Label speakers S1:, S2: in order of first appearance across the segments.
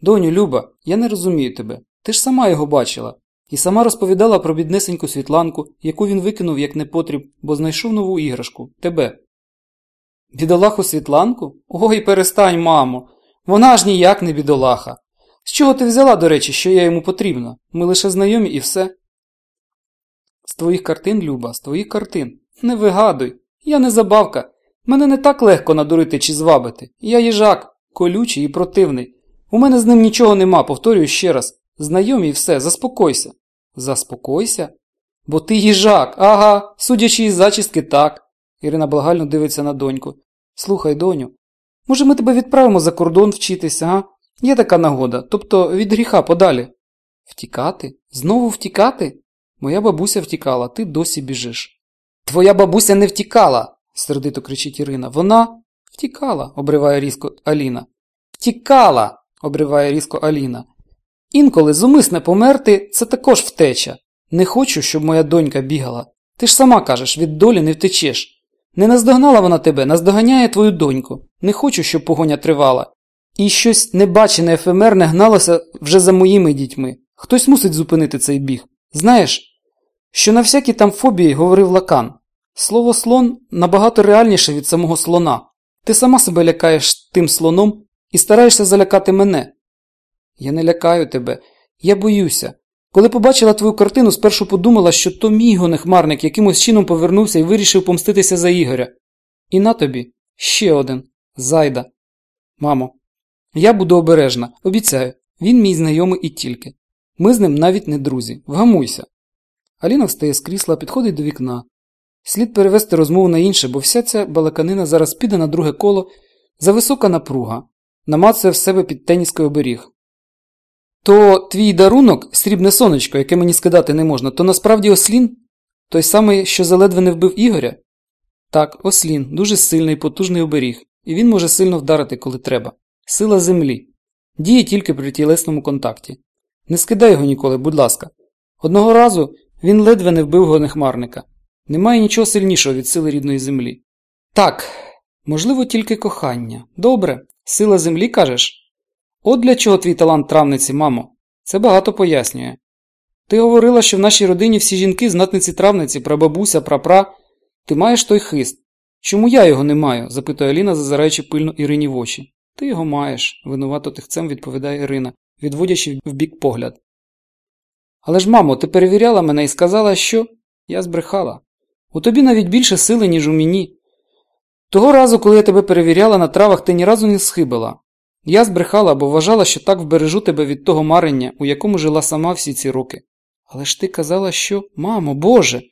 S1: Доню, Люба, я не розумію тебе. Ти ж сама його бачила. І сама розповідала про біднесеньку світланку, яку він викинув як непотріб, бо знайшов нову іграшку тебе. Бідолаху Світланку? Ой, перестань, мамо. Вона ж ніяк не бідолаха. З чого ти взяла, до речі, що я йому потрібна? Ми лише знайомі і все. З твоїх картин, Люба, з твоїх картин. Не вигадуй. Я не забавка. Мене не так легко надурити чи звабити. Я їжак, колючий і противний. У мене з ним нічого нема, повторюю ще раз. Знайомі і все, заспокойся. Заспокойся? Бо ти їжак, ага, судячи із зачістки, так. Ірина благально дивиться на доньку. Слухай, доню, може ми тебе відправимо за кордон вчитися, а? Є така нагода, тобто від гріха подалі. Втікати? Знову втікати? Моя бабуся втікала, ти досі біжиш. Твоя бабуся не втікала, сердито кричить Ірина. Вона втікала, обриває різко Аліна. Втікала, обриває різко Аліна. Інколи зумисне померти це також втеча. Не хочу, щоб моя донька бігала. Ти ж сама кажеш, від долі не втечеш. Не наздогнала вона тебе, наздоганяє твою доньку. Не хочу, щоб погоня тривала. І щось небачене ефемерне гналося вже за моїми дітьми. Хтось мусить зупинити цей біг. Знаєш, що на всякі там фобії говорив лакан. Слово слон набагато реальніше від самого слона. Ти сама себе лякаєш тим слоном і стараєшся залякати мене. Я не лякаю тебе, я боюся. Коли побачила твою картину, спершу подумала, що то мій гонехмарник якимось чином повернувся і вирішив помститися за Ігоря. І на тобі ще один зайда. Мамо, я буду обережна, обіцяю, він мій знайомий і тільки. Ми з ним навіть не друзі. Вгамуйся. Аліна встає з крісла, підходить до вікна. Слід перевести розмову на інше, бо вся ця балаканина зараз піде на друге коло за висока напруга, намацує в себе під теніський оберіг. То твій дарунок, срібне сонечко, яке мені скидати не можна, то насправді ослін? Той самий, що заледве не вбив Ігоря? Так, ослін, дуже сильний, потужний оберіг, і він може сильно вдарити, коли треба. Сила землі. Діє тільки при тілесному контакті. Не скидай його ніколи, будь ласка. Одного разу він ледве не вбив гонехмарника. Немає нічого сильнішого від сили рідної землі. Так, можливо, тільки кохання. Добре, сила землі кажеш? От для чого твій талант травниці, мамо. Це багато пояснює. Ти говорила, що в нашій родині всі жінки знатниці травниці, прабабуся, прапра. Ти маєш той хист. Чому я його не маю? запитує Аліна, зазираючи пильно Ірині в очі. Ти його маєш, винувато тихцем відповідає Ірина, відводячи в бік погляд. Але ж, мамо, ти перевіряла мене і сказала, що я збрехала. У тобі навіть більше сили, ніж у мені. Того разу, коли я тебе перевіряла на травах, ти ні разу не схибила. Я збрехала, бо вважала, що так вбережу тебе від того марення, у якому жила сама всі ці роки. Але ж ти казала, що, мамо, Боже,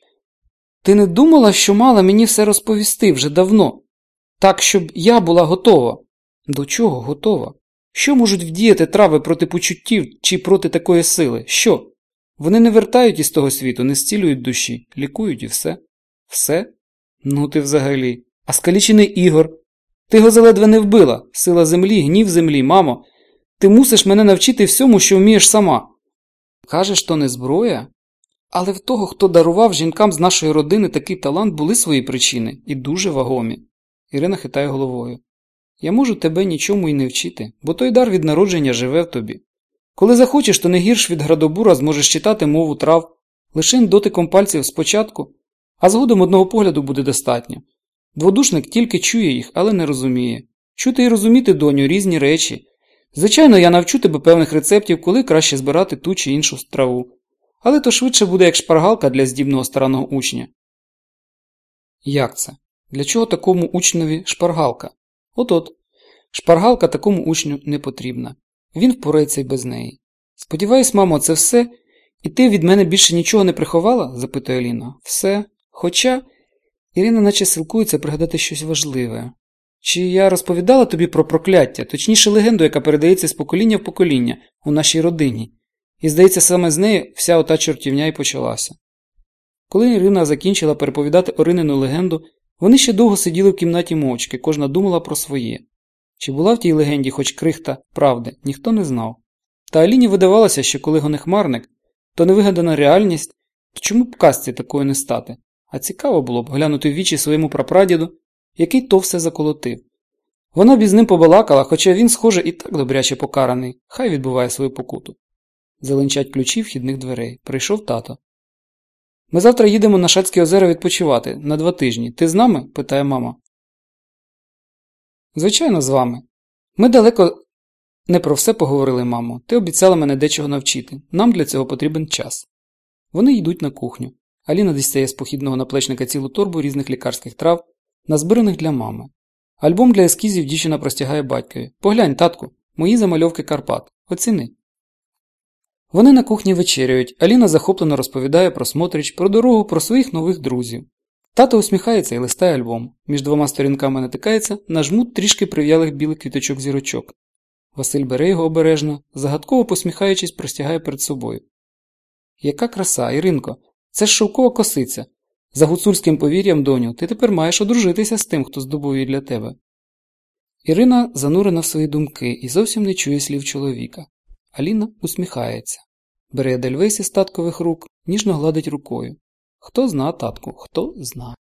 S1: ти не думала, що мала мені все розповісти вже давно, так, щоб я була готова. До чого готова? Що можуть вдіяти трави проти почуттів чи проти такої сили? Що? Вони не вертають із того світу, не зцілюють душі, лікують і все. Все? Ну ти взагалі. А скалічений Ігор. Ти його заледве не вбила. Сила землі, гнів землі, мамо. Ти мусиш мене навчити всьому, що вмієш сама. Кажеш, то не зброя? Але в того, хто дарував жінкам з нашої родини такий талант, були свої причини і дуже вагомі. Ірина хитає головою. Я можу тебе нічому й не вчити, бо той дар від народження живе в тобі. Коли захочеш, то не гірш від градобура зможеш читати мову трав, лише дотиком пальців спочатку, а згодом одного погляду буде достатньо. Дводушник тільки чує їх, але не розуміє. Чути і розуміти, доню, різні речі. Звичайно, я навчу тебе певних рецептів, коли краще збирати ту чи іншу траву. Але то швидше буде як шпаргалка для здібного старанного учня. Як це? Для чого такому учневі шпаргалка? От от. Шпаргалка такому учню не потрібна. Він впорається й без неї. Сподіваюсь, мамо, це все? І ти від мене більше нічого не приховала? запитує Аліна. Все. Хоча. Ірина наче силкується пригадати щось важливе. Чи я розповідала тобі про прокляття, точніше легенду, яка передається з покоління в покоління у нашій родині, і здається, саме з неї вся ота чортівня й почалася. Коли Ірина закінчила переповідати Оринину легенду, вони ще довго сиділи в кімнаті мовчки, кожна думала про своє. Чи була в тій легенді хоч крихта правди, ніхто не знав. Та Аліні видавалося, що коли гонехмарник, то невигадана реальність, то чому б казці такою не стати? А цікаво було б глянути в вічі своєму прапрадіду, який то все заколотив. Вона б із ним побалакала, хоча він, схоже, і так добряче покараний, хай відбуває свою покуту. Зеленчать ключі вхідних дверей. Прийшов тато. Ми завтра їдемо на Шацьке озеро відпочивати на два тижні. Ти з нами? питає мама. Звичайно, з вами. Ми далеко не про все поговорили, мамо. Ти обіцяла мене дечого навчити. Нам для цього потрібен час. Вони йдуть на кухню. Аліна дістає з похідного наплечника цілу торбу різних лікарських трав, назбираних для мами. Альбом для ескізів дівчина простягає батькові. Поглянь, татку, мої замальовки Карпат. Оціни. Вони на кухні вечеряють. Аліна захоплено розповідає про Смотрич, про дорогу, про своїх нових друзів. Тато усміхається і листає альбом. Між двома сторінками натикається на жмут трішки прив'ялих білих квіточок зірочок. Василь бере його обережно, загадково посміхаючись, простягає перед собою. Яка краса, Іринко, це ж шовкова косиця. За гуцульським повір'ям, доню, ти тепер маєш одружитися з тим, хто здобув її для тебе. Ірина занурена в свої думки і зовсім не чує слів чоловіка. Аліна усміхається, бере Дельвейс із таткових рук, ніжно гладить рукою. Хто зна, татку, хто зна.